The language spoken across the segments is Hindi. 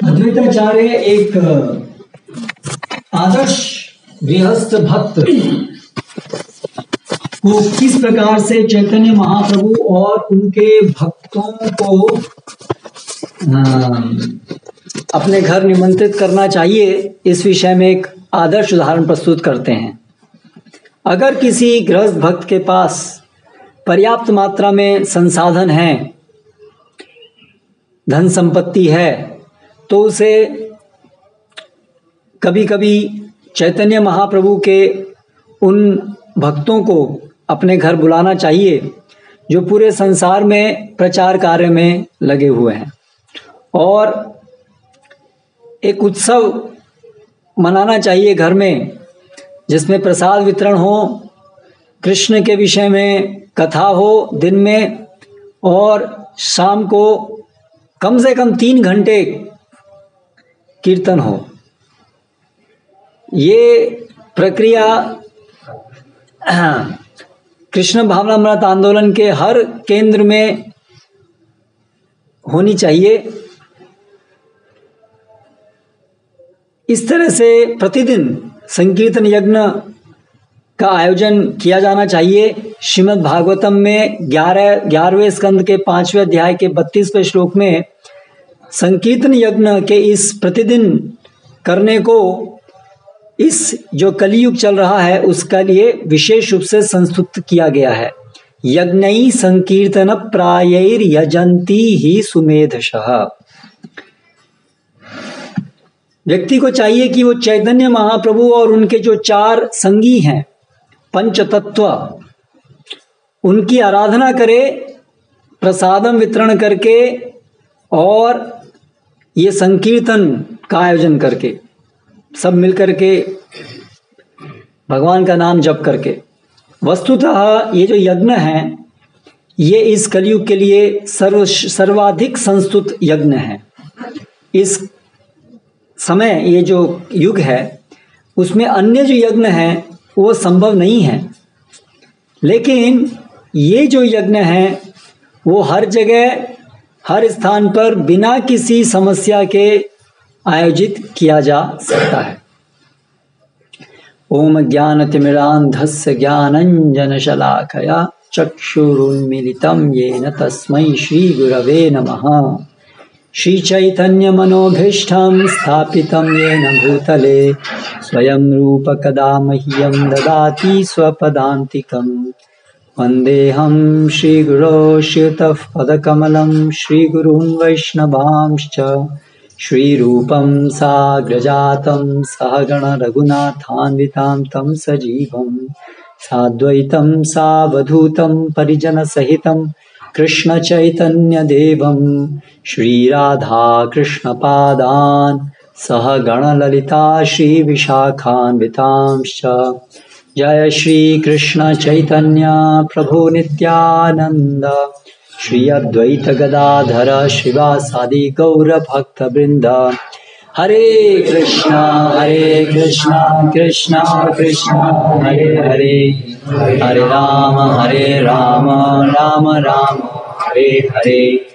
अद्वैताचार्य एक आदर्श गृहस्थ भक्त को किस प्रकार से चैतन्य महाप्रभु और उनके भक्तों को अपने घर निमंत्रित करना चाहिए, इस विषय में एक आदर्श उदाहरण प्रस्तुत करते हैं। अगर किसी गृहस्थ भक्त के पास पर्याप्त मात्रा में संसाधन हैं धन संपत्ति है तो उसे कभी कभी चैतन्य महाप्रभु के उन भक्तों को अपने घर बुलाना चाहिए, जो पूरे संसार में प्रचार कार्य में लगे हुए हैं। और एक उत्सव मनाना चाहिए घर में, जिसमें प्रसाद वितरण हो, कृष्ण के विषय में कथा हो दिन में, और शाम को कम से कम तीन घंटे कीर्तन हो। ये प्रक्रिया कृष्ण भावनामृत आंदोलन के हर केंद्र में होनी चाहिए। इस तरह से प्रतिदिन संकीर्तन यज्ञ का आयोजन किया जाना चाहिए। श्रीमद् भागवतम में ग्यारह, ग्यारहवें स्कंद के पाँचवें अध्याय के बत्तीसवें श्लोक में संकीर्तन यज्ञ के इस प्रतिदिन करने को इस जो कलयुग चल रहा है, उसका लिए विशेष रूप से संस्तुत किया गया है। यज्ञ संकीर्तन प्रायर यजंती ही सुमेधश। व्यक्ति को चाहिए कि वो चैतन्य महाप्रभु और उनके जो चार संगी हैं पंच तत्व उनकी आराधना करे, प्रसादम वितरण करके और ये संकीर्तन का आयोजन करके, सब मिलकर के भगवान का नाम जप करके। वस्तुतः ये जो यज्ञ है, ये इस कलयुग के लिए सर्व सर्वाधिक संस्तुत यज्ञ है। इस समय ये जो युग है, उसमें अन्य जो यज्ञ है वो संभव नहीं है। लेकिन ये जो यज्ञ है, वो हर जगह, हर स्थान पर बिना किसी समस्या के आयोजित किया जा सकता है। ओम ज्ञान तिमिरांधस्य ज्ञानंजन शलाखया चक्षुरुन्मिलितं येन तस्मै श्रीगुरवे नमः। श्रीचैतन्यमनोभीष्टं स्थापितं येन भूतले, स्वयं रूपकदा मह्यं ददाति स्वपदान्तिकम् वन्देऽहं श्रीगुरो श्रितः पदकमलं श्रीगुरून् वैष्णवांश्च। श्रीरूपं साग्रजातं सहगणरघुनाथान्वितां तं सजीवं। साद्वैतं सावधूतं परिजनसहितं कृष्णचैतन्यदेवं श्रीराधाकृष्णपादान् सह गणललिता श्रीविशाखान्वितांश्च। जय श्री कृष्ण चैतन्य प्रभु नित्यानंद श्री अद्वैत गदाधर शिवासादि गौर भक्त वृंद हरे कृष्णा हरे कृष्णा कृष्णा कृष्णा, हरे हरे। हरे राम हरे राम राम राम, हरे हरे।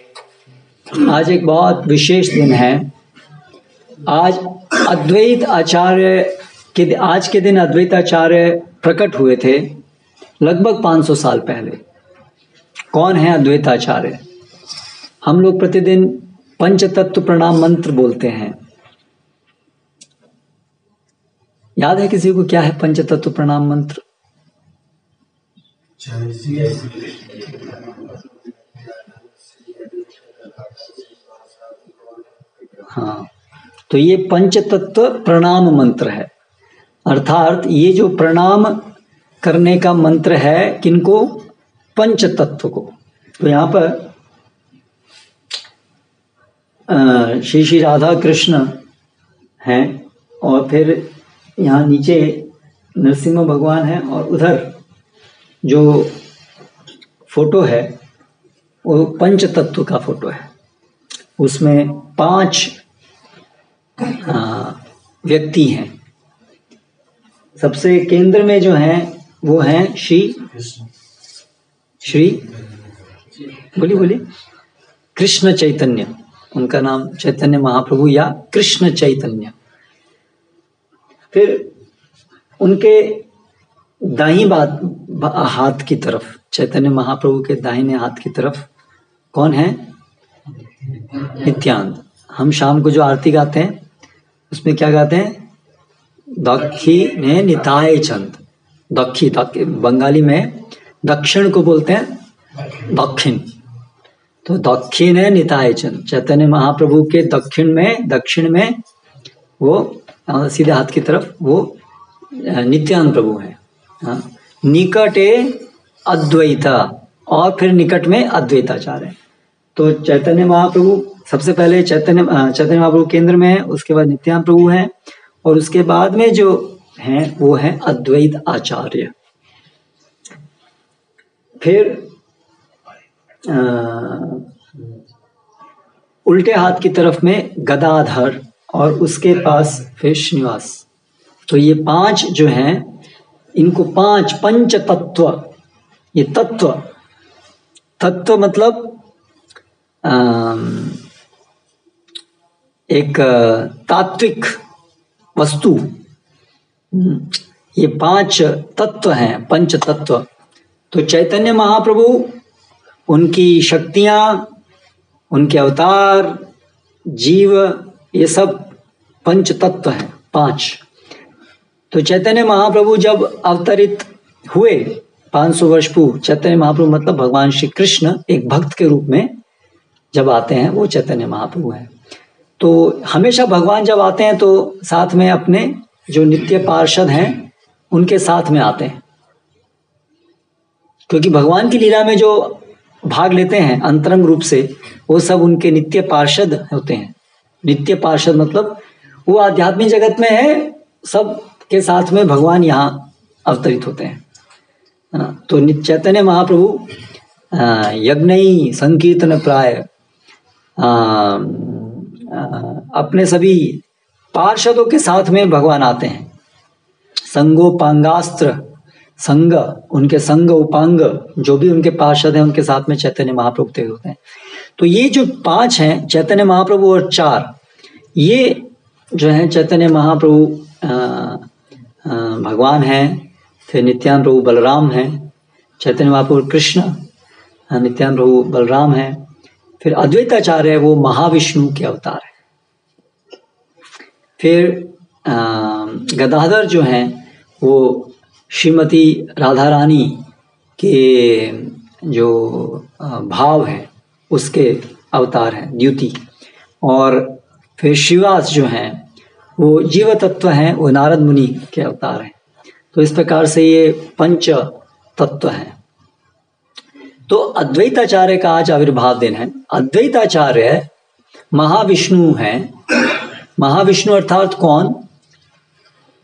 आज एक बहुत विशेष दिन है। आज अद्वैत आचार्य के आज के दिन अद्वैताचार्य प्रकट हुए थे लगभग 500 साल पहले। कौन है अद्वैत आचार्य? हम लोग प्रतिदिन पंच तत्व प्रणाम मंत्र बोलते हैं। याद है किसी को क्या है पंच तत्व प्रणाम मंत्र? हाँ तो ये पंच तत्व प्रणाम मंत्र है। अर्थात ये जो प्रणाम करने का मंत्र है, किनको? पंच तत्व को। तो यहाँ पर श्री श्री राधा कृष्ण हैं और फिर यहाँ नीचे नरसिंह भगवान है और उधर जो फ़ोटो है, वो पंच तत्व का फ़ोटो है। उसमें पाँच व्यक्ति हैं। सबसे केंद्र में जो है, वो है श्री श्री बोली बोली कृष्ण चैतन्य, उनका नाम चैतन्य महाप्रभु या कृष्ण चैतन्य। फिर उनके दाई बात हाथ की तरफ़, चैतन्य महाप्रभु के दाहिने हाथ की तरफ़, कौन है? नित्यानंद। हम शाम को जो आरती गाते हैं, उसमें क्या गाते हैं? दक्षी ने निताय चंद। दक्षी बंगाली में दक्षिण को बोलते हैं दक्षिण। तो दक्षिण है निताय चंद। चैतन्य महाप्रभु के दक्षिण में दक्षिण में वो सीधे हाथ की तरफ़ वो नित्यानंद प्रभु है। हाँ। निकटे अद्वैता और फिर निकट में अद्वैताचार्य। तो चैतन्य महाप्रभु सबसे पहले चैतन्य चैतन्य महाप्रभु केंद्र में है उसके बाद नित्यानंद प्रभु है और उसके बाद में जो है वो है अद्वैत आचार्य फिर आ, उल्टे हाथ की तरफ़ में गदाधर और उसके पास फिर श्रीनिवास। तो ये पाँच जो हैं इनको पाँच पंच तत्व ये तत्व। तत्व मतलब एक, तात्विक वस्तु। ये पाँच तत्व हैं पंच तत्व तो चैतन्य महाप्रभु, उनकी शक्तियाँ, उनके अवतार, जीव, ये सब पंच तत्व हैं, पाँच। तो चैतन्य महाप्रभु जब अवतरित हुए 500 वर्ष पूर्व, चैतन्य महाप्रभु मतलब भगवान श्री कृष्ण एक भक्त के रूप में जब आते हैं, वो चैतन्य महाप्रभु है। तो हमेशा भगवान जब आते हैं तो साथ में अपने जो नित्य पार्षद हैं, उनके साथ में आते हैं। क्योंकि भगवान की लीला में जो भाग लेते हैं, अंतरंग रूप से, वो सब उनके नित्य पार्षद होते हैं। नित्य पार्षद मतलब वो आध्यात्मिक जगत में है, सब के साथ में भगवान यहाँ अवतरित होते हैं। तो चैतन्य महाप्रभु यज्ञ संकीर्तन प्राय अपने सभी पार्षदों के साथ में भगवान आते हैं। संगोपांगास्त्र, संग, उनके संग उपांग जो भी उनके पार्षद हैं, उनके साथ में चैतन्य महाप्रभु तेज होते हैं। तो ये जो पाँच हैं, चैतन्य महाप्रभु और चार, ये जो है, चैतन्य महाप्रभु भगवान हैं, फिर नित्यान प्रभु बलराम हैं, चैतन्य महापुर कृष्ण नित्यान प्रभु बलराम हैं, फिर अद्वैताचार्य है, वो महाविष्णु के अवतार है। फिर गदाधर जो हैं, वो श्रीमती राधा रानी के जो भाव है, उसके अवतार हैं, द्युति। और फिर शिवास जो हैं वो जीव तत्व हैं, वो नारद मुनि के अवतार हैं। तो इस प्रकार से ये पंच तत्व हैं। तो अद्वैताचार्य का आज आविर्भाव दिन है। अद्वैताचार्य महाविष्णु हैं। महाविष्णु अर्थात कौन?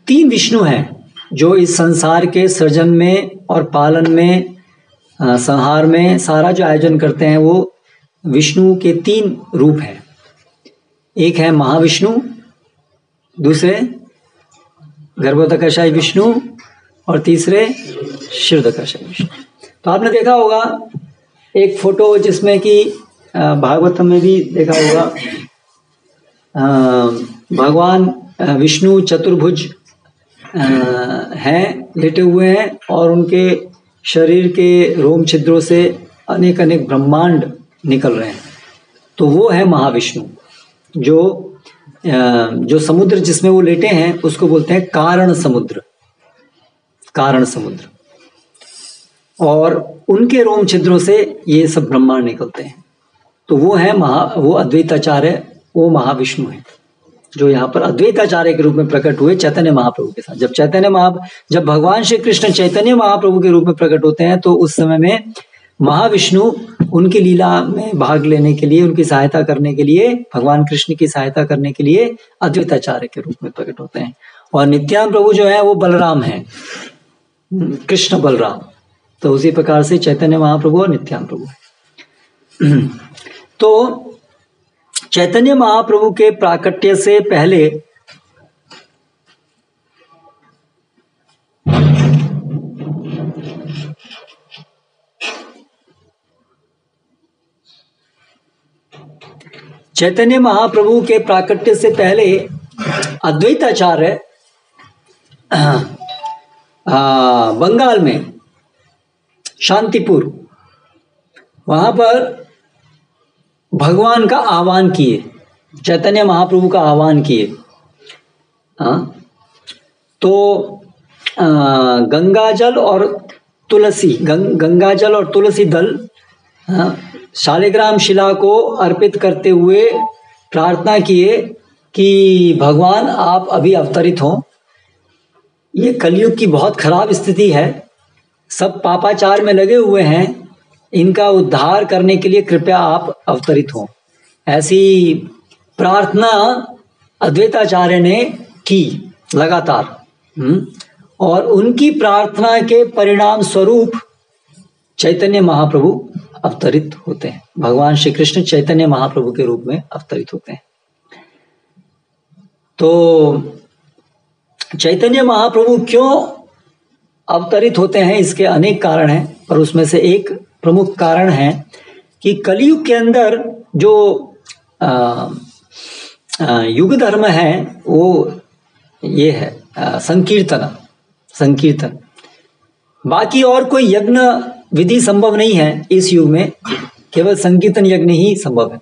तीन विष्णु हैं, जो इस संसार के सृजन में और पालन में संहार में सारा जो आयोजन करते हैं, वो विष्णु के तीन रूप हैं। एक है महाविष्णु दूसरे गर्भोदकशाई विष्णु और तीसरे शिवदकशाई विष्णु। तो आपने देखा होगा, एक फ़ोटो जिसमें कि भागवतम में भी देखा होगा भगवान विष्णु चतुर्भुज हैं, लेटे हुए हैं और उनके शरीर के रोम छिद्रों से अनेक अनेक ब्रह्मांड निकल रहे हैं। तो वो है महाविष्णु, जो जो समुद्र जिसमें वो लेटे हैं, उसको बोलते हैं कारण समुद्र। कारण समुद्र। और उनके रोम छिद्रों से ये सब ब्रह्मांड निकलते हैं। तो वो है महा, वो अद्वैताचार्य, वो महाविष्णु है, जो यहाँ पर अद्वैताचार्य के रूप में प्रकट हुए चैतन्य महाप्रभु के साथ। जब चैतन्य महा, जब भगवान श्री कृष्ण चैतन्य महाप्रभु के रूप में प्रकट होते हैं तो उस समय में महाविष्णु उनकी लीला में भाग लेने के लिए, उनकी सहायता करने के लिए, भगवान कृष्ण की सहायता करने के लिए अद्वैताचार्य के रूप में प्रकट होते हैं। और नित्यान प्रभु जो है, वो बलराम है। कृष्ण बलराम। तो उसी प्रकार से चैतन्य महाप्रभु और नित्यान प्रभु तो चैतन्य महाप्रभु के प्राकट्य से पहले चैतन्य महाप्रभु के प्राकट्य से पहले अद्वैताचार्य बंगाल में शांतिपुर वहाँ पर भगवान का आह्वान किए चैतन्य महाप्रभु का आह्वान किए। हाँ तो गंगा जल और तुलसी गंग, गंगा जल और तुलसी दल हाँ, शालिग्राम शिला को अर्पित करते हुए प्रार्थना किए कि भगवान आप अभी अवतरित हों। ये कलयुग की बहुत खराब स्थिति है। सब पापाचार में लगे हुए हैं। इनका उद्धार करने के लिए कृपया आप अवतरित हों। ऐसी प्रार्थना अद्वैताचार्य ने की लगातार। हम्म, और उनकी प्रार्थना के परिणाम स्वरूप चैतन्य महाप्रभु अवतरित होते हैं। भगवान श्री कृष्ण चैतन्य महाप्रभु के रूप में अवतरित होते हैं। तो चैतन्य महाप्रभु क्यों अवतरित होते हैं? इसके अनेक कारण हैं पर उसमें से एक प्रमुख कारण है कि कलयुग के अंदर जो आ, आ, युग धर्म है वो ये है संकीर्तन संकीर्तन। बाकी और कोई यज्ञ विधि संभव नहीं है इस युग में, केवल संकीर्तन यज्ञ ही संभव है।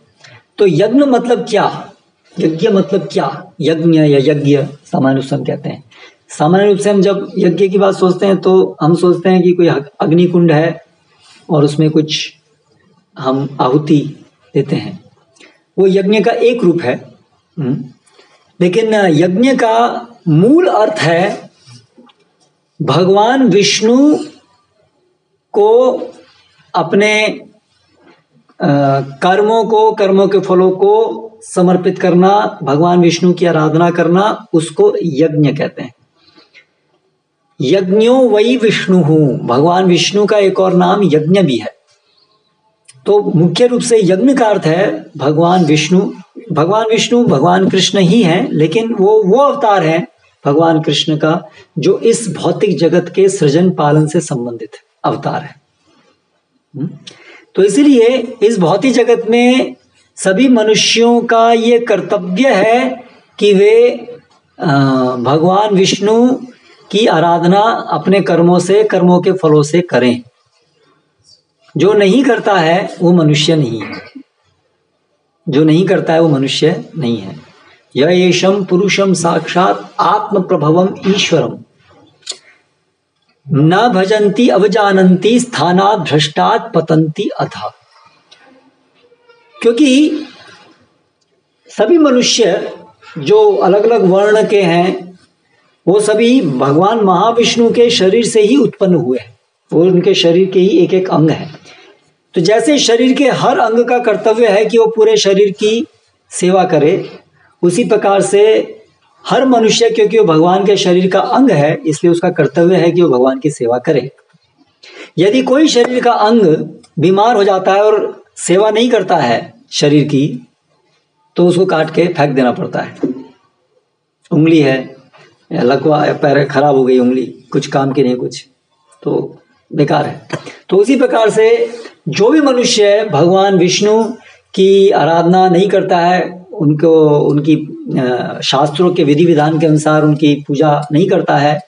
तो यज्ञ मतलब क्या? यज्ञ मतलब क्या? यज्ञ या यज्ञ, सामान्य रूप से हम कहते हैं। सामान्य रूप से हम जब यज्ञ की बात सोचते हैं तो हम सोचते हैं कि कोई अग्नि कुंड है और उसमें कुछ हम आहुति देते हैं। वो यज्ञ का एक रूप है हम्म। लेकिन यज्ञ का मूल अर्थ है भगवान विष्णु को अपने कर्मों को, कर्मों के फलों को समर्पित करना, भगवान विष्णु की आराधना करना, उसको यज्ञ कहते हैं। यज्ञो वही विष्णु हूँ। भगवान विष्णु का एक और नाम यज्ञ भी है। तो मुख्य रूप से यज्ञ का अर्थ है, भगवान विष्णु भगवान विष्णु, भगवान कृष्ण ही हैं, लेकिन वो वो अवतार है, भगवान कृष्ण का, जो इस भौतिक जगत के सृजन पालन से संबंधित अवतार है। हम्म? तो इसलिए इस भौतिक जगत में सभी मनुष्यों का ये कर्तव्य है कि वे भगवान विष्णु की आराधना अपने कर्मों से, कर्मों के फलों से करें। जो नहीं करता है, वो मनुष्य नहीं है। जो नहीं करता है, वो मनुष्य नहीं है। येषम पुरुषम साक्षात आत्म प्रभवम ईश्वरम। न भजंती अवजानंती स्थानात भ्रष्टात पतंती अथा। क्योंकि सभी मनुष्य जो अलग अलग वर्ण के हैं, वो सभी भगवान महाविष्णु के शरीर से ही उत्पन्न हुए हैं। वो उनके शरीर के ही एक एक अंग है। तो जैसे शरीर के हर अंग का कर्तव्य है कि वो पूरे शरीर की सेवा करे, उसी प्रकार से हर मनुष्य, क्योंकि वो भगवान के शरीर का अंग है, इसलिए उसका कर्तव्य है कि वो भगवान की सेवा करे। यदि कोई शरीर का अंग बीमार हो जाता है और सेवा नहीं करता है शरीर की तो उसको काट के फेंक देना पड़ता है। उंगली है, या लकवा, या पैर खराब हो गई उंगली, कुछ काम की नहीं, कुछ तो बेकार है। तो उसी प्रकार से जो भी मनुष्य, भगवान, विष्णु की आराधना नहीं करता है, उनको, उनकी शास्त्रों के विधि विधान के अनुसार उनकी पूजा नहीं करता है।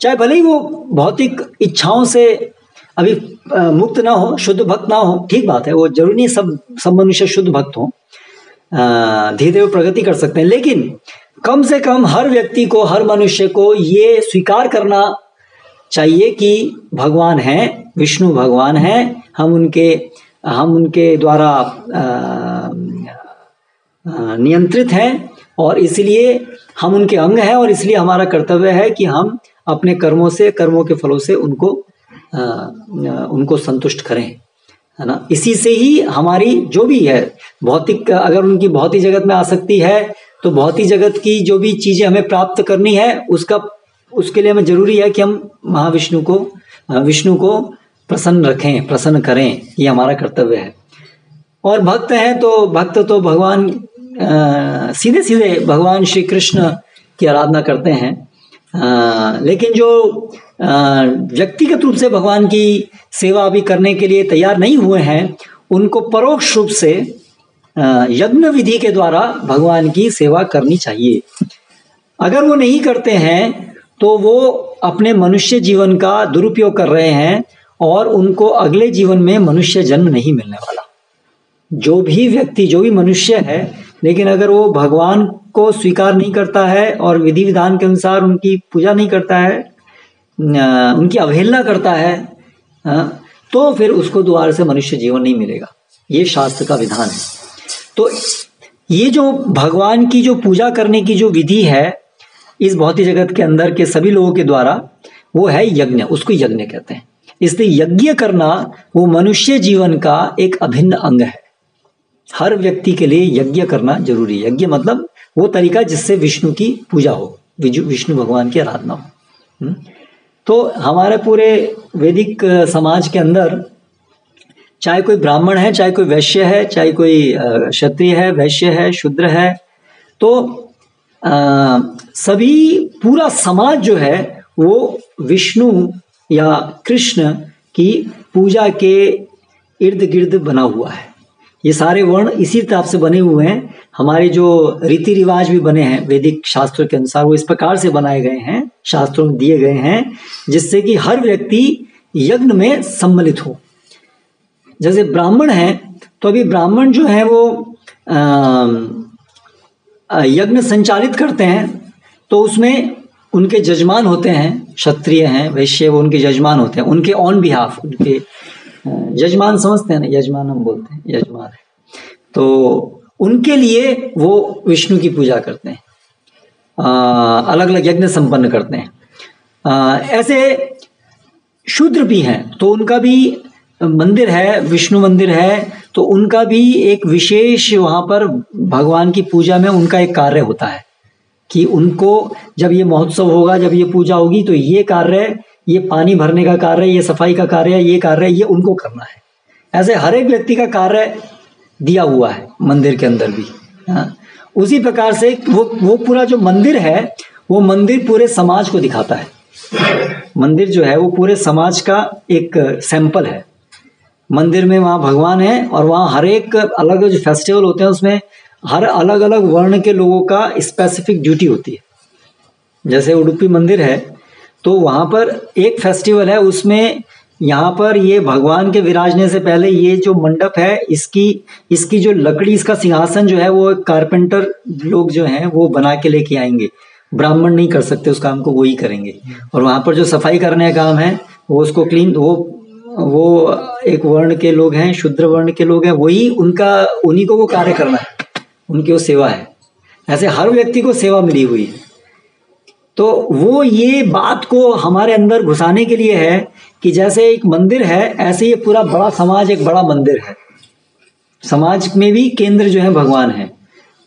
चाहे भले ही वो भौतिक इच्छाओं से अभी मुक्त ना हो, शुद्ध भक्त ना हो, ठीक बात है, वो ज़रूरी नहीं सब सब मनुष्य शुद्ध भक्त हो। धीरे धीरे प्रगति कर सकते हैं, लेकिन कम से कम हर व्यक्ति को, हर मनुष्य को ये स्वीकार करना चाहिए कि भगवान हैं, विष्णु भगवान हैं, हम उनके हम उनके द्वारा नियंत्रित हैं और इसलिए हम उनके अंग हैं और इसलिए हमारा कर्तव्य है कि हम अपने कर्मों से कर्मों के फलों से उनको आ, उनको संतुष्ट करें है ना? इसी से ही हमारी जो भी है भौतिक अगर उनकी भौतिक जगत में आसक्ति है तो भौतिक जगत की जो भी चीज़ें हमें प्राप्त करनी है उसका उसके लिए हमें ज़रूरी है कि हम महाविष्णु को विष्णु को प्रसन्न रखें प्रसन्न करें ये हमारा कर्तव्य है। और भक्त हैं तो भक्त तो भगवान सीधे सीधे भगवान श्री कृष्ण की आराधना करते हैं। आ, लेकिन जो व्यक्तिगत रूप से भगवान की सेवा अभी करने के लिए तैयार नहीं हुए हैं उनको परोक्ष रूप से यज्ञ विधि के द्वारा भगवान की सेवा करनी चाहिए। अगर वो नहीं करते हैं तो वो अपने मनुष्य जीवन का दुरुपयोग कर रहे हैं और उनको अगले जीवन में मनुष्य जन्म नहीं मिलने वाला। जो भी व्यक्ति जो भी मनुष्य है लेकिन अगर वो भगवान को स्वीकार नहीं करता है और विधि विधान के अनुसार उनकी पूजा नहीं करता है उनकी अवहेलना करता है तो फिर उसको द्वार से मनुष्य जीवन नहीं मिलेगा। ये शास्त्र का विधान है। तो ये जो भगवान की जो पूजा करने की जो विधि है, इस भौतिक जगत के अंदर के सभी लोगों के द्वारा, वो है यज्ञ, उसको यज्ञ कहते हैं। इसलिए यज्ञ करना वो मनुष्य जीवन का एक अभिन्न अंग है। हर व्यक्ति के लिए यज्ञ करना ज़रूरी है। यज्ञ मतलब वो तरीका जिससे विष्णु की पूजा हो विष्णु भगवान की आराधना हो। हम्म? तो हमारे पूरे वैदिक समाज के अंदर चाहे कोई ब्राह्मण है चाहे कोई वैश्य है चाहे कोई क्षत्रिय है वैश्य है शूद्र है तो आ, सभी पूरा समाज जो है वो विष्णु या कृष्ण की पूजा के इर्द गिर्द बना हुआ है। ये सारे वर्ण इसी तरह से बने हुए हैं। हमारे जो रीति रिवाज भी बने हैं, वैदिक शास्त्रों के अनुसार, वो इस प्रकार से बनाए गए हैं, शास्त्रों में दिए गए हैं, जिससे कि हर व्यक्ति यज्ञ में सम्मिलित हो। जैसे ब्राह्मण है तो अभी ब्राह्मण जो है वो यज्ञ संचालित करते हैं तो उसमें उनके जजमान होते हैं, क्षत्रिय हैं, वैश्य वो उनके जजमान होते हैं, उनके ऑन बिहाफ उनके यजमान समझते हैं ना यजमान हम बोलते हैं यजमान है। तो उनके लिए वो विष्णु की पूजा करते हैं। अलग अलग यज्ञ संपन्न करते हैं। आ, ऐसे शूद्र भी हैं तो उनका भी मंदिर है विष्णु मंदिर है तो उनका भी एक विशेष वहाँ पर भगवान की पूजा में उनका एक कार्य होता है। कि उनको जब ये महोत्सव होगा जब ये पूजा होगी तो ये कार्य ये पानी भरने का कार्य ये सफ़ाई का कार्य ये कार्य ये उनको करना है। ऐसे हर एक व्यक्ति का कार्य दिया हुआ है, मंदिर के अंदर भी। हाँ। उसी प्रकार से वो वो पूरा जो मंदिर है, वो मंदिर पूरे समाज को दिखाता है। मंदिर जो है, वो पूरे समाज का एक सैंपल है। मंदिर में वहाँ भगवान है और वहाँ हर एक अलग जो फेस्टिवल होते हैं, उसमें हर अलग अलग वर्ण के लोगों का स्पेसिफिक ड्यूटी होती है। जैसे उडुपी मंदिर है तो वहाँ पर एक फेस्टिवल है, उसमें यहाँ पर ये भगवान के विराजने से पहले ये जो मंडप है, इसकी इसकी जो लकड़ी, इसका सिंहासन जो है, वो कारपेंटर लोग जो हैं, वो बना के लेके आएँगे। ब्राह्मण नहीं कर सकते, उस काम को वो ही करेंगे। और वहाँ पर जो सफ़ाई करने का काम है, वो उसको क्लीन वो वो एक वर्ण के लोग हैं, शुद्र वर्ण के लोग हैं, वही उनका, उन्हीं को वो कार्य करना है। उनकी वो सेवा है। ऐसे हर व्यक्ति को सेवा मिली हुई है। तो वो ये बात को हमारे अंदर घुसाने के लिए है कि जैसे एक मंदिर है, ऐसे ये पूरा बड़ा समाज, एक बड़ा मंदिर है। समाज में भी केंद्र जो है भगवान है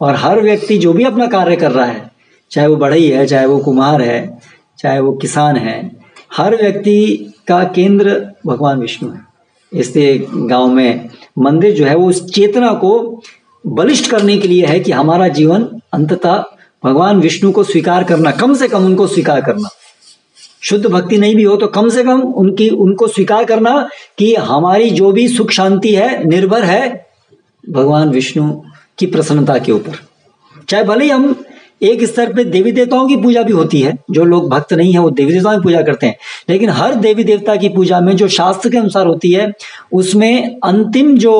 और हर व्यक्ति जो भी अपना कार्य कर रहा है, चाहे वो बढ़ई है, चाहे वो कुमार है, चाहे वो किसान है, हर व्यक्ति का केंद्र भगवान विष्णु है। इसलिए गाँव में मंदिर जो है, वो उस चेतना को बलिष्ठ करने के लिए है कि हमारा जीवन अंततः भगवान विष्णु को स्वीकार करना, कम से कम उनको स्वीकार करना। शुद्ध भक्ति नहीं भी हो तो कम से कम उनकी, उनको स्वीकार करना कि हमारी जो भी सुख शांति है, निर्भर है, भगवान विष्णु की प्रसन्नता के ऊपर। चाहे भले ही हम एक स्तर पे देवी देवताओं की पूजा भी होती है, जो लोग भक्त नहीं है, वो देवी देवताओं की पूजा करते हैं। लेकिन हर देवी देवता की पूजा में जो शास्त्र के अनुसार होती है, उसमें अंतिम जो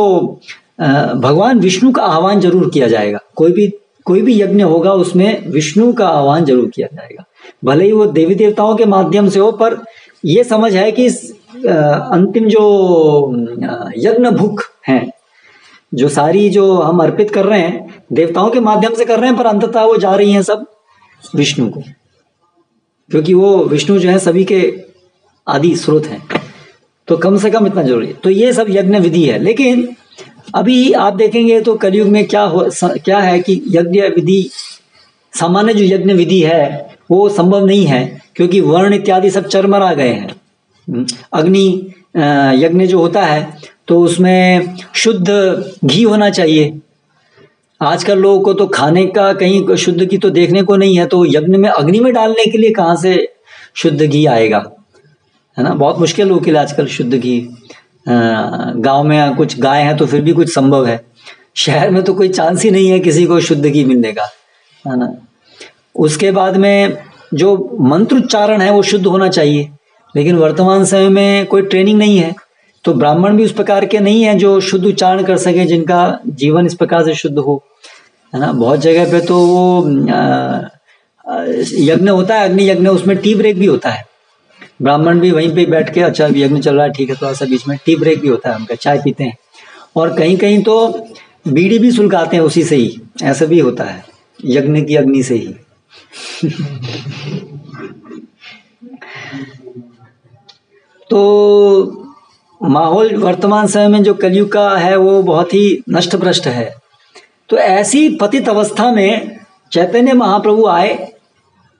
भगवान विष्णु का आह्वान ज़रूर किया जाएगा। कोई भी कोई भी यज्ञ होगा, उसमें विष्णु का आह्वान ज़रूर किया जाएगा। भले ही वो देवी देवताओं के माध्यम से हो, पर ये समझ है कि अंतिम जो यज्ञ भूख है, जो सारी जो हम अर्पित कर रहे हैं, देवताओं के माध्यम से कर रहे हैं, पर अंततः वो जा रही हैं सब विष्णु को। क्योंकि वो विष्णु जो है, सभी के आदि स्रोत हैं। तो कम से कम इतना ज़रूरी है। तो ये सब यज्ञ विधि है। लेकिन अभी आप देखेंगे तो कलयुग में क्या हो क्या है कि यज्ञ विधि सामान्य जो यज्ञ विधि है वो संभव नहीं है क्योंकि वर्ण इत्यादि सब चरमरा गए हैं। हम्म, अग्नि यज्ञ जो होता है तो उसमें शुद्ध घी होना चाहिए। आजकल लोगों को तो खाने का कहीं शुद्ध घी तो देखने को नहीं है तो यज्ञ में अग्नि में डालने के लिए कहाँ से शुद्ध घी आएगा? है ना? बहुत मुश्किल हो के लिए आजकल शुद्ध घी। गाँव में कुछ गाय है तो फिर भी कुछ संभव है। शहर में तो कोई चांस ही नहीं है किसी को शुद्ध घी मिलने का, है ना? उसके बाद में जो मंत्र उच्चारण है वो शुद्ध होना चाहिए, लेकिन वर्तमान समय में कोई ट्रेनिंग नहीं है तो ब्राह्मण भी उस प्रकार के नहीं है जो शुद्ध उच्चारण कर सके, जिनका जीवन इस प्रकार से शुद्ध हो, है ना? बहुत जगह पे तो वो यज्ञ होता है अग्नि यज्ञ उसमें टी ब्रेक भी होता है। ब्राह्मण भी वहीं पे बैठ के अच्छा यज्ञ चल रहा है, ठीक है, थोड़ा सा बीच में टी ब्रेक भी होता है उनका चाय पीते हैं। और कहीं कहीं तो बीड़ी भी सुलगाते हैं उसी से ही, ऐसा भी होता है, यज्ञ की अग्नि से ही। तो माहौल वर्तमान समय में जो कलयुग का है, वो बहुत ही नष्ट भ्रष्ट है। तो ऐसी पतित अवस्था में चैतन्य महाप्रभु आए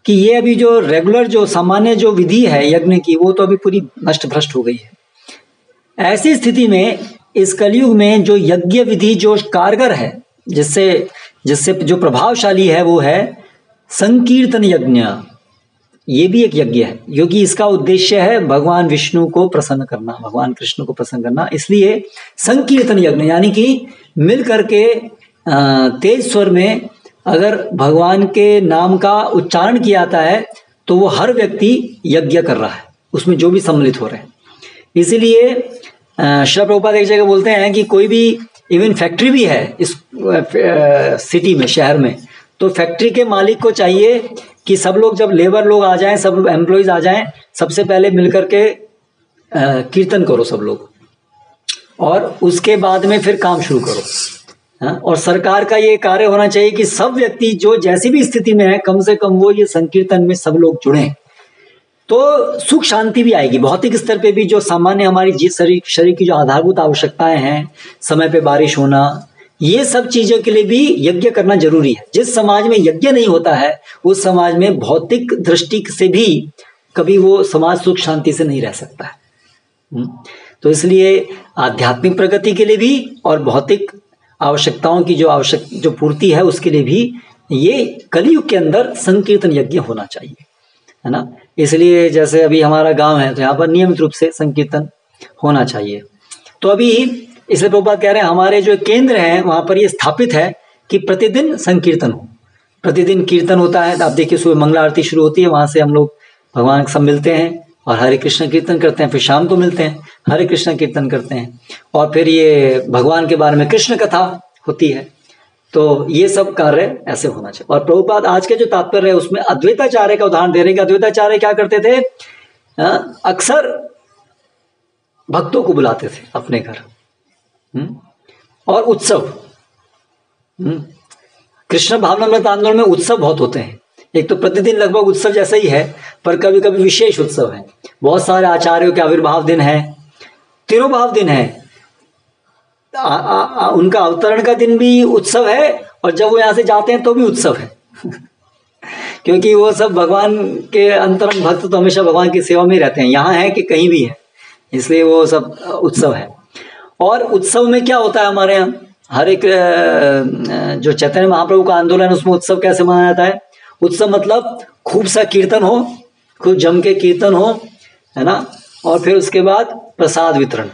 कि ये अभी जो रेगुलर जो सामान्य जो विधि है यज्ञ की, वो तो अभी पूरी नष्ट भ्रष्ट हो गई है। ऐसी स्थिति में इस कलयुग में जो यज्ञ विधि जो कारगर है, जिससे जिससे जो प्रभावशाली है, वो है संकीर्तन यज्ञ। ये भी एक यज्ञ है, क्योंकि इसका उद्देश्य है भगवान विष्णु को प्रसन्न करना, भगवान कृष्ण को प्रसन्न करना। इसलिए संकीर्तन यज्ञ, यानी कि मिल करके तेज स्वर में अगर भगवान के नाम का उच्चारण किया जाता है तो वो हर व्यक्ति यज्ञ कर रहा है। उसमें जो भी सम्मिलित हो रहे हैं। इसीलिए श्री प्रभुपाद एक जगह बोलते हैं कि कोई भी इवन फैक्ट्री भी है इस सिटी में, शहर में तो फैक्ट्री के मालिक को चाहिए कि सब लोग जब लेबर लोग आ जाएँ, सब एम्प्लॉयज़ आ जाएँ, सबसे पहले मिलकर के कीर्तन करो सब लोग। और उसके बाद में फिर काम शुरू करो। हा? और सरकार का ये कार्य होना चाहिए कि सब व्यक्ति जो जैसी भी स्थिति में है, कम से कम वो ये संकीर्तन में सब लोग जुड़े तो सुख शांति भी आएगी भौतिक स्तर पे भी जो सामान्य हमारी जी शरीर शरीर की जो आधारभूत आवश्यकताएँ हैं, समय पे बारिश होना, ये सब चीज़ों के लिए भी यज्ञ करना ज़रूरी है जिस समाज में यज्ञ नहीं होता है, उस समाज में भौतिक दृष्टि से भी कभी वो समाज सुख शांति से नहीं रह सकता है हम्म। तो इसलिए आध्यात्मिक प्रगति के लिए भी और भौतिक आवश्यकताओं की जो आवश्यक, जो पूर्ति है, उसके लिए भी ये कलयुग के अंदर संकीर्तन यज्ञ होना चाहिए, है ना? इसलिए जैसे अभी हमारा गाँव है तो यहाँ पर नियमित रूप से संकीर्तन होना चाहिए। तो अभी इसलिए प्रभुपाद कह रहे हैं, हमारे जो केंद्र है, वहाँ पर ये स्थापित है कि प्रतिदिन संकीर्तन हो। प्रतिदिन कीर्तन होता है तो आप देखिए सुबह मंगला आरती शुरू होती है, वहाँ से हम लोग भगवान सब मिलते हैं। और हरे कृष्ण कीर्तन करते हैं फिर शाम को मिलते हैं हरे कृष्ण कीर्तन करते हैं। और फिर ये भगवान के बारे में कृष्ण कथा होती है तो ये सब कार्य ऐसे होना चाहिए। और प्रभुपाद आज के जो तात्पर्य है उसमें अद्वैताचार्य का उदाहरण दे रहे हैं अद्वैताचार्य क्या करते थे? अक्सर भक्तों को बुलाते थे अपने घर। हम्म, और उत्सव। हम्म, कृष्ण भावनामृत आंदोलन में उत्सव बहुत होते हैं। एक तो प्रतिदिन लगभग उत्सव जैसा ही है पर कभी कभी विशेष उत्सव है। बहुत सारे आचार्यों के आविर्भाव दिन है तिरुभाव दिन है। आ, आ, आ, उनका अवतरण का दिन भी उत्सव है और जब वो यहाँ से जाते हैं तो भी उत्सव है। क्योंकि वो सब भगवान के अंतरंग भक्त तो हमेशा भगवान की सेवा में रहते हैं यहाँ है कि कहीं भी है इसलिए वो सब उत्सव है। और उत्सव में क्या होता है हमारे यहाँ? हर एक जो चैतन्य महाप्रभु का आंदोलन उसमें उत्सव कैसे मनाया जाता है? उत्सव मतलब खूब सा कीर्तन हो खूब जम के कीर्तन हो है ना? और फिर उसके बाद प्रसाद वितरण।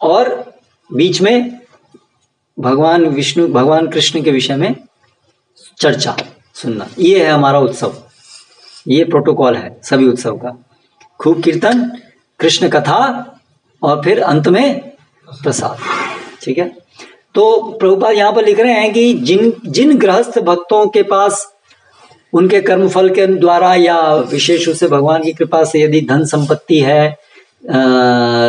और बीच में भगवान विष्णु, भगवान कृष्ण के विषय में चर्चा, सुनना। ये है हमारा उत्सव। ये प्रोटोकॉल है सभी उत्सव का। खूब कीर्तन, कृष्ण कथा और फिर अंत में प्रसाद। ठीक है? तो प्रभुपाद यहाँ पर लिख रहे हैं कि जिन जिन गृहस्थ भक्तों के पास उनके कर्म फल के द्वारा या विशेष रूप से भगवान की कृपा से यदि धन संपत्ति है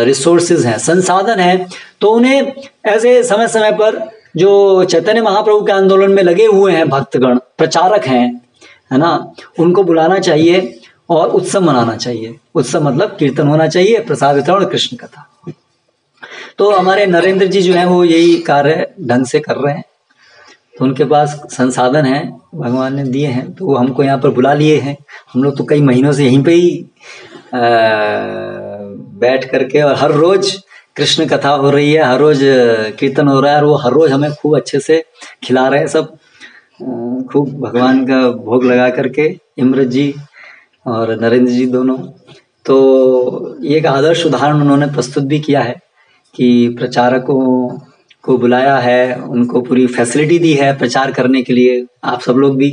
रिसोर्सेज हैं, संसाधन है तो उन्हें ऐसे समय समय पर जो चैतन्य महाप्रभु के आंदोलन में लगे हुए हैं, भक्तगण, प्रचारक हैं, है ना, उनको बुलाना चाहिए और उत्सव मनाना चाहिए। उत्सव मतलब कीर्तन होना चाहिए, प्रसाद वितरण और कृष्ण कथा। तो हमारे नरेंद्र जी जो है, वो यही कार्य ढंग से कर रहे हैं। तो उनके पास संसाधन है, भगवान ने दिए हैं तो वो हमको यहाँ पर बुला लिए हैं। हम लोग तो कई महीनों से यहीं पे ही बैठ करके और हर रोज कृष्ण कथा हो रही है, हर रोज कीर्तन हो रहा है और वो हर रोज हमें खूब अच्छे से खिला रहे हैं सब। खूब भगवान का भोग लगा करके इमृत जी और नरेंद्र जी दोनों। तो ये एक आदर्श उदाहरण उन्होंने प्रस्तुत भी किया है कि प्रचारकों को बुलाया है, उनको पूरी फैसिलिटी दी है प्रचार करने के लिए, आप सब लोग भी।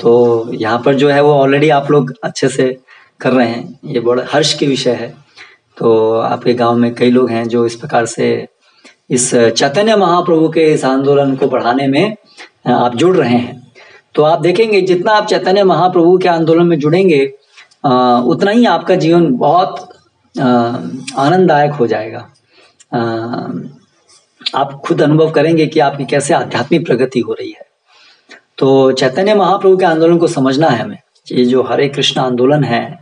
तो यहाँ पर जो है वो ऑलरेडी आप लोग अच्छे से कर रहे हैं। ये बड़ा हर्ष के विषय है। तो आपके गाँव में कई लोग हैं जो इस प्रकार से इस चैतन्य महाप्रभु के इस आंदोलन को बढ़ाने में आप जुड़ रहे हैं। तो आप देखेंगे, जितना आप चैतन्य महाप्रभु के आंदोलन में जुड़ेंगे उतना ही आपका जीवन बहुत आनंददायक हो जाएगा। आप खुद अनुभव करेंगे कि आपकी कैसे आध्यात्मिक प्रगति हो रही है। तो चैतन्य महाप्रभु के आंदोलन को समझना है हमें। ये जो हरे कृष्ण आंदोलन है,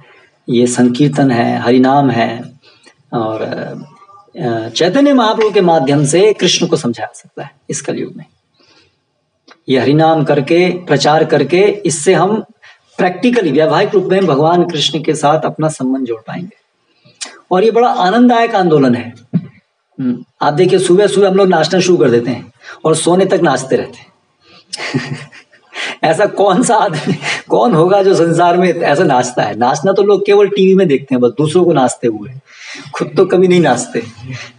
ये संकीर्तन है, हरिनाम है, और चैतन्य महाप्रभु के माध्यम से कृष्ण को समझाया सकता है इस कलयुग में। ये हरिनाम करके, प्रचार करके, इससे हम प्रैक्टिकली, व्यावहारिक रूप में भगवान कृष्ण के साथ अपना संबंध जोड़ पाएँगे। और ये बड़ा आनंददायक आंदोलन है। आप देखिए सुबह सुबह हम लोग नाचना शुरू कर देते हैं और सोने तक नाचते रहते हैं। ऐसा कौन सा आदमी कौन होगा जो संसार में ऐसा नाचता है? नाचना तो लोग केवल टीवी में देखते हैं बस दूसरों को नाचते हुए। खुद तो कभी नहीं नाचते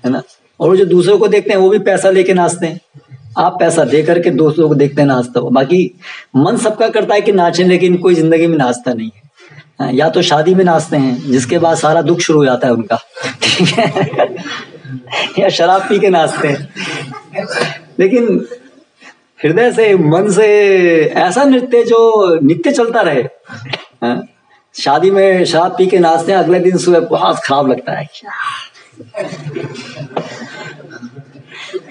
है ना? और जो दूसरों को देखते हैं वो भी पैसा लेके नाचते हैं। आप पैसा दे करके दोस्तों को देखते हैं नाचता हो बाकी मन सबका करता है कि नाचे लेकिन कोई ज़िंदगी में नाचता नहीं है। हाँ, या तो शादी में नाचते हैं जिसके बाद सारा दुख शुरू हो जाता है उनका ठीक है? या शराब पी के नाचते हैं। लेकिन हृदय से मन से ऐसा नृत्य जो नित्य चलता रहे हाँ, शादी में शराब पी के नाचते हैं अगले दिन सुबह बहुत खराब लगता है।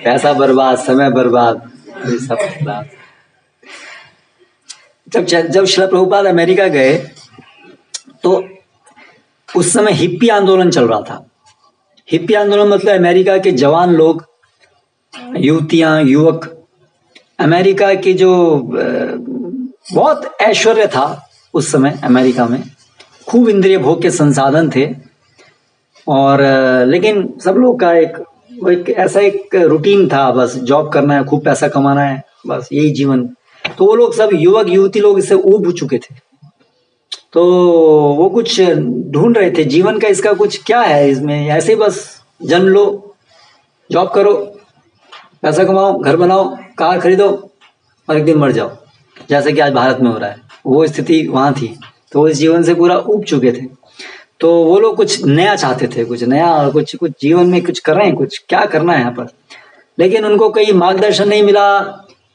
पैसा बर्बाद समय बर्बाद सब बर्बाद जब जब शिला प्रभुपाद अमेरिका गए तो उस समय हिप्पी आंदोलन चल रहा था। हिप्पी आंदोलन मतलब अमेरिका के जवान लोग, युवतियाँ, युवक। अमेरिका की जो बहुत ऐश्वर्य था उस समय अमेरिका में। खूब इंद्रिय भोग के संसाधन थे। और लेकिन सब लोग का एक, वो एक ऐसा एक रूटीन था, बस जॉब करना है, खूब पैसा कमाना है, बस यही जीवन। तो वो लोग सब युवक, युवती लोग इससे ऊब चुके थे। तो वो कुछ ढूंढ रहे थे, जीवन का इसका कुछ क्या है इसमें? ऐसे बस, जन्म लो जॉब करो, पैसा कमाओ, घर बनाओ, कार खरीदो और एक दिन मर जाओ। जैसे कि आज भारत में हो रहा है। वो स्थिति वहाँ थी। तो वो इस जीवन से पूरा उब चुके थे। तो वो लोग कुछ नया चाहते थे, कुछ नया और कुछ कुछ जीवन में कुछ कर रहे हैं, कुछ क्या करना है यहाँ पर। लेकिन उनको कहीं मार्गदर्शन नहीं मिला।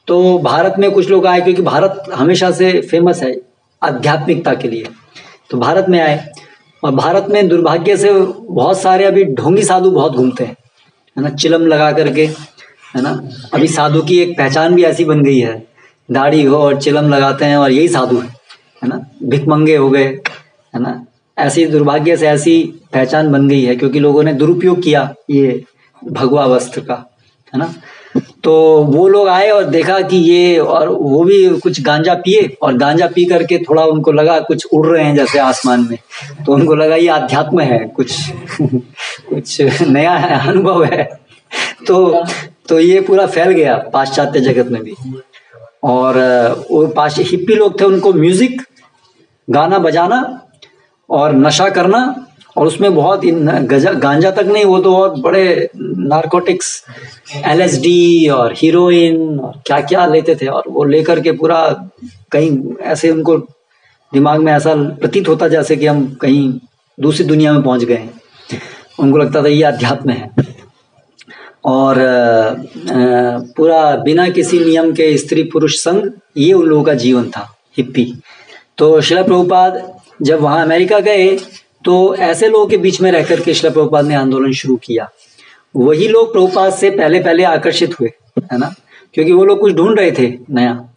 तो भारत में कुछ लोग आए, क्योंकि भारत हमेशा से फ़ेमस है। आध्यात्मिकता के लिए। तो भारत में आए और भारत में दुर्भाग्य से बहुत सारे अभी ढोंगी साधु बहुत घूमते हैं, है ना? चिलम लगा करके, है ना? अभी साधु की एक पहचान भी ऐसी बन गई है। दाढ़ी हो और चिलम लगाते हैं और यही साधु है है ना? भिकमंगे हो गए, है ना? ऐसी दुर्भाग्य से ऐसी पहचान बन गई है क्योंकि लोगों ने दुरुपयोग किया ये भगवा वस्त्र का, है ना? तो वो लोग आए और देखा कि ये और वो भी कुछ गांजा पिए और गांजा पी करके थोड़ा उनको लगा कुछ उड़ रहे हैं जैसे आसमान में। तो उनको लगा ये अध्यात्म है, कुछ कुछ नया है, अनुभव है। तो तो ये पूरा फैल गया पाश्चात्य जगत में भी। और, वो पाश्च हिप्पी लोग थे उनको म्यूज़िक, गाना बजाना और नशा करना और उसमें बहुत गजा, गांजा तक नहीं, वो तो और बड़े नारकोटिक्स एलएसडी और हीरोइन और क्या क्या लेते थे और वो लेकर के पूरा कहीं ऐसे उनको दिमाग में ऐसा प्रतीत होता जैसे कि हम कहीं दूसरी दुनिया में पहुँच गए उनको लगता था ये अध्यात्म है। और पूरा बिना किसी नियम के स्त्री पुरुष संग ये उन लोगों का जीवन था हिप्पी तो शिला प्रभुपाद जब वहाँ अमेरिका गए तो ऐसे लोगों के बीच में रहकर के शिला प्रभुपाद ने आंदोलन शुरू किया। वही लोग प्रभुपाद से पहले पहले आकर्षित हुए है ना? क्योंकि वो लोग कुछ ढूंढ रहे थे नया।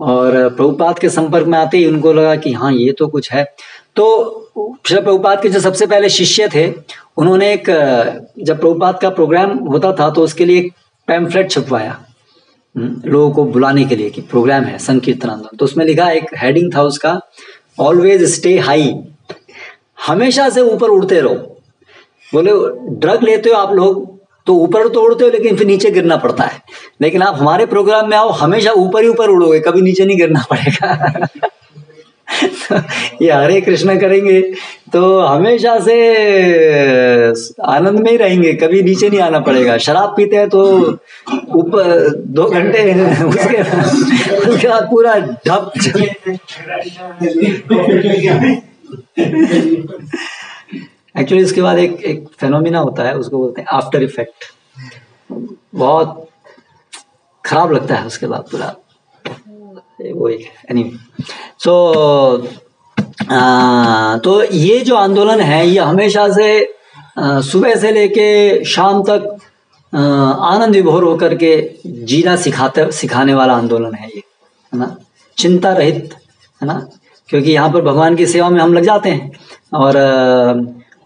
और प्रभुपाद के संपर्क में आते ही उनको लगा कि हाँ ये तो कुछ है। तो शिला प्रभुपाद के जो सबसे पहले शिष्य थे उन्होंने एक जब प्रभुपाद का प्रोग्राम होता था तो उसके लिए एक पैम्फलेट छपवाया हम्म, लोगों को बुलाने के लिए कि प्रोग्राम है संकीर्तन आंदोलन। तो उसमें लिखा एक हेडिंग था उसका ऑलवेज स्टे हाई हमेशा से ऊपर उड़ते रहो। बोले, ड्रग लेते हो आप लोग तो ऊपर तो उड़ते हो, लेकिन फिर नीचे गिरना पड़ता है। लेकिन आप हमारे प्रोग्राम में आओ, हमेशा ऊपर ही ऊपर उड़ोगे, कभी नीचे नहीं गिरना पड़ेगा। ये हरे कृष्ण करेंगे तो हमेशा से आनंद में ही रहेंगे, कभी नीचे नहीं आना पड़ेगा। शराब पीते हैं तो ऊपर, दो घंटे, उसके उसके बाद पूरा ढप एक्चुअली इसके बाद एक एक फेनोमिना होता है, उसको बोलते हैं आफ्टर इफ़ेक्ट बहुत खराब लगता है उसके बाद पूरा। वो एक एनी सो तो ये जो आंदोलन है, ये हमेशा से सुबह से लेके शाम तक आनंद विभोर होकर के जीना सिखाते, सिखाने वाला आंदोलन है ये, है ना? चिंता रहित, है ना? क्योंकि यहाँ पर भगवान की सेवा में हम लग जाते हैं। और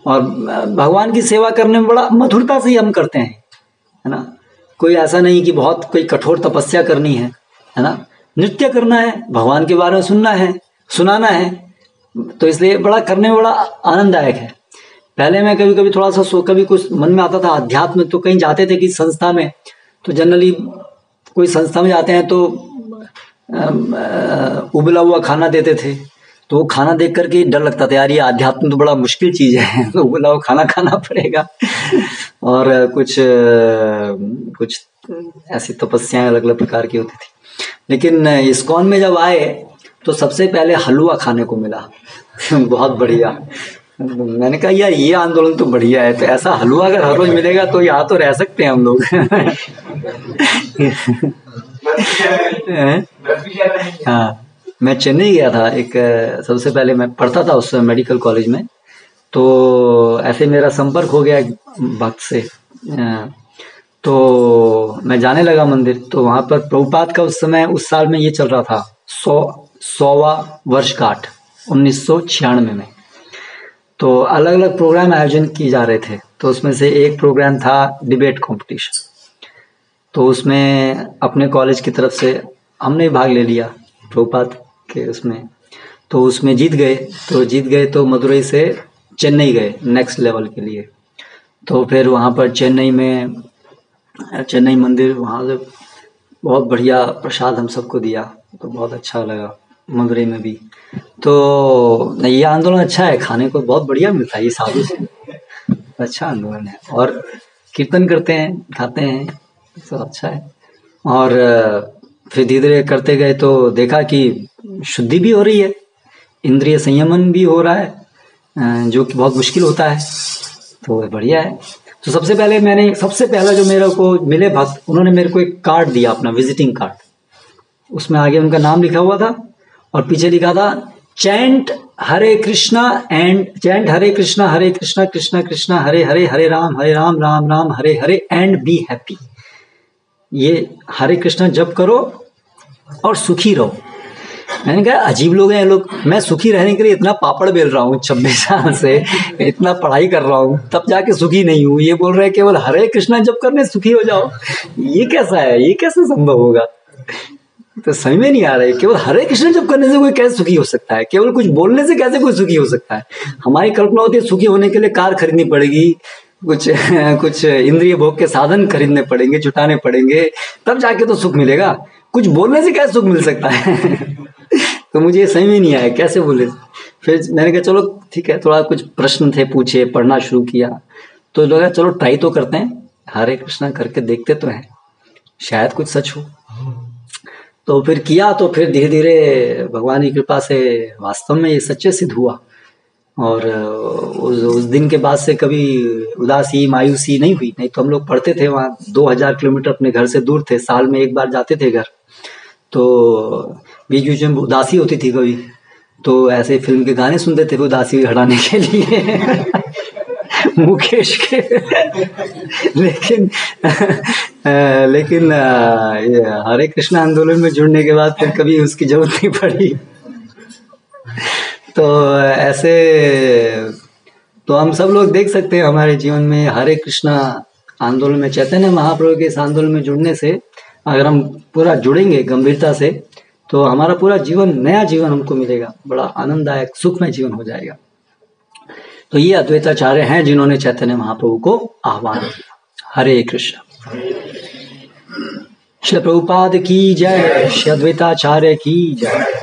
और भगवान की सेवा करने में बड़ा मधुरता से ही हम करते हैं, है ना? कोई ऐसा नहीं कि बहुत कोई कठोर तपस्या करनी है है ना? नृत्य करना है, भगवान के बारे में सुनना है, सुनाना है तो इसलिए बड़ा करने में बड़ा आनंददायक है। पहले मैं कभी कभी थोड़ा सा कभी कुछ मन में आता था, अध्यात्म तो कहीं जाते थे कि संस्था में तो जनरली कोई संस्था में जाते हैं तो उबला हुआ खाना देते थे। तो वो खाना देख करके डर लगता था, यार ये अध्यात्म तो बड़ा मुश्किल चीज़ है तो उबला हुआ खाना खाना पड़ेगा। और कुछ कुछ ऐसी तपस्याएँ अलग अलग प्रकार की होती थी। लेकिन इस्कॉन में जब आए तो सबसे पहले हलवा खाने को मिला। बहुत बढ़िया। मैंने कहा, यार, ये आंदोलन तो बढ़िया है तो ऐसा हलवा अगर हर रोज मिलेगा तो यहाँ तो रह सकते हैं हम लोग। हाँ? मैं चेन्नई गया था, एक, सबसे पहले मैं पढ़ता था उस मेडिकल कॉलेज में तो ऐसे मेरा संपर्क हो गया भक्त से। तो मैं जाने लगा मंदिर तो वहाँ पर प्रभुपात का उस समय, उस साल में ये चल रहा था, सौ, सौवा वर्षगांठ उन्नीस सौ छियानवे में। तो अलग अलग प्रोग्राम आयोजन किए जा रहे थे तो उसमें से एक प्रोग्राम था डिबेट कंपटीशन तो उसमें अपने कॉलेज की तरफ़ से हमने भाग ले लिया प्रभुपात के उसमें। तो उसमें जीत गए तो जीत गए तो मदुरई से चेन्नई गए नेक्स्ट लेवल के लिए। तो फिर वहाँ पर चेन्नई में चेन्नई मंदिर वहाँ से बहुत बढ़िया प्रसाद हम सबको दिया तो बहुत अच्छा लगा मदुरई में भी। तो ये आंदोलन अच्छा है खाने को बहुत बढ़िया मिलता है ये साधु से। अच्छा आंदोलन है। और कीर्तन करते हैं खाते हैं। तो अच्छा है। और फिर धीरे धीरे करते गए तो देखा कि शुद्धि भी हो रही है, इंद्रिय संयमन भी हो रहा है जो कि बहुत मुश्किल होता है तो बढ़िया है। तो सबसे पहले मैंने, सबसे पहला जो मेरे को मिले भक्त, उन्होंने मेरे को एक कार्ड दिया अपना विजिटिंग कार्ड उसमें आगे उनका नाम लिखा हुआ था, और पीछे लिखा था, chant Hare Krishna and, chant Hare Krishna Hare Krishna Krishna Krishna, Hare Hare Hare Ram Hare Ram Ram Ram, Hare Hare, and be happy. ये हरे कृष्णा जप करो और सुखी रहो। मैंने कहा, अजीब लोग हैं लोग। मैं सुखी रहने के लिए इतना पापड़ बेल रहा हूँ छब्बीस साल से। इतना पढ़ाई कर रहा हूँ। तब जाके सुखी नहीं हूँ। ये बोल रहे हैं, केवल हरे कृष्णा जब करने सुखी हो जाओ। ये कैसा है? ये कैसे संभव होगा? तो समझ में नहीं आ रहा है, केवल हरे कृष्ण जब करने से कोई कैसे सुखी हो सकता है? केवल कुछ बोलने से कैसे कोई सुखी हो सकता है? हमारी कल्पना होती है सुखी होने के लिए कार खरीदनी पड़ेगी। कुछ कुछ इंद्रिय भोग के साधन खरीदने पड़ेंगे, जुटाने पड़ेंगे, तब जाके तो सुख मिलेगा। कुछ बोलने से कैसे सुख मिल सकता है? तो मुझे समझ में नहीं आया, कैसे बोले? फिर मैंने कहा, चलो, ठीक है, थोड़ा कुछ प्रश्न थे पूछे, पढ़ना शुरू किया। तो लगा चलो ट्राई तो करते हैं। हरे कृष्णा करके देखते तो हैं। शायद कुछ सच हो। तो फिर किया तो फिर धीरे धीरे भगवान की कृपा से वास्तव में ये सच्चे सिद्ध हुआ। और उस, उस दिन के बाद से कभी उदासी मायूसी नहीं हुई। नहीं तो हम लोग पढ़ते थे वहाँ दो हज़ार किलोमीटर अपने घर से दूर थे। साल में एक बार जाते थे घर। तो बीच बीच में उदासी होती थी कभी। तो ऐसे फ़िल्म के गाने सुनते थे उदासी हटाने के लिए। मुकेश के। लेकिन लेकिन हरे कृष्ण आंदोलन में जुड़ने के बाद फिर कभी उसकी ज़रूरत नहीं पड़ी। तो ऐसे तो हम सब लोग देख सकते हैं हमारे जीवन में हरे कृष्णा आंदोलन में, चैतन्य महाप्रभु के इस आंदोलन में जुड़ने से, अगर हम पूरा जुड़ेंगे गंभीरता से तो हमारा पूरा जीवन, नया जीवन हमको मिलेगा। बड़ा आनंददायक, सुखमय जीवन हो जाएगा। तो ये अद्वैताचार्य हैं जिन्होंने चैतन्य महाप्रभु को आह्वान किया। हरे कृष्ण। श्री प्रभुपाद की जय। श्री अद्वैताचार्य की जय।